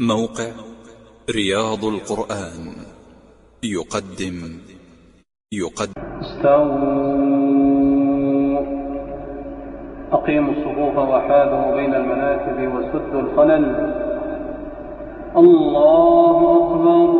موقع رياض القرآن. يقدم. يقدم. استووا. أقيموا الصفوف وحاذوا بين المناكب وسدوا الخلل. الله أكبر.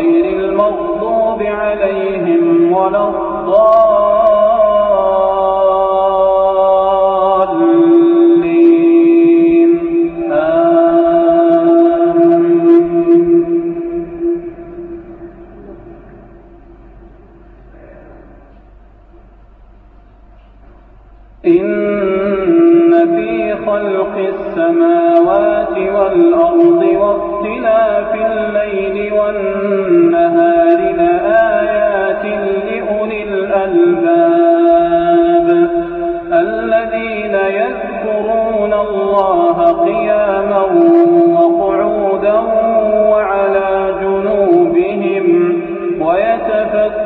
غير المغضوب عليهم ولا الضالين. آمين. إن في خلق السماوات والأرض واختلاف الليل والنهار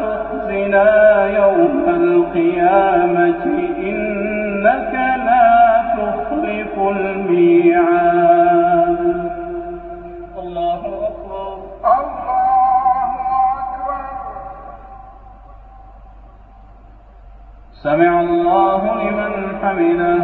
تخزنا يوم القيامة إنك لا تخلف الميعاد. الله أكبر. سمع الله لمن حمده.